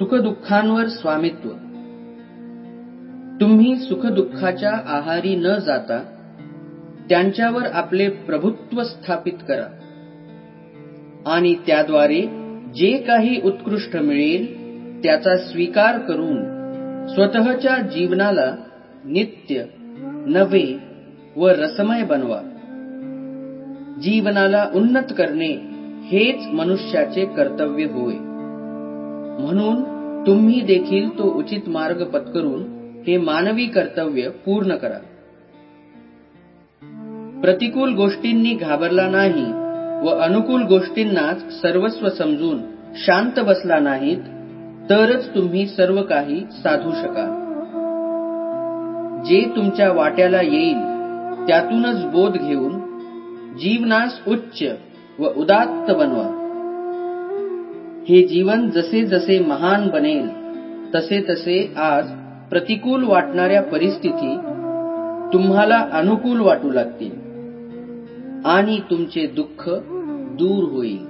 सुखदुःखांवर स्वामित्व. तुम्ही सुखदुःखाच्या आहारी न जाता त्यांच्यावर आपले प्रभुत्व स्थापित करा. आणि त्याद्वारे जे काही उत्कृष्ट मिळेल त्याचा स्वीकार करून स्वतःच्या जीवनाला नित्य नवे व रसमय बनवा. जीवनाला उन्नत करणे हेच मनुष्याचे कर्तव्य होय. म्हणून तुम्ही देखील तो उचित मार्ग पत्करून हे मानवी कर्तव्य पूर्ण करा प्रतिकूल गोष्टींनी घाबरला नाही व अनुकूल गोष्टींनाच सर्वस्व समजून शांत बसला नाहीत तरच तुम्ही सर्व काही साधू शकाल. जे तुमच्या वाट्याला येईल त्यातूनच बोध घेऊन जीवनास उच्च व उदात्त बनवा. हे जीवन जसे जसे महान बनेल तसे तसे आज प्रतिकूल वाटणाऱ्या परिस्थिती तुम्हाला अनुकूल वाटू लागतील आणि तुमचे दुःख दूर होईल.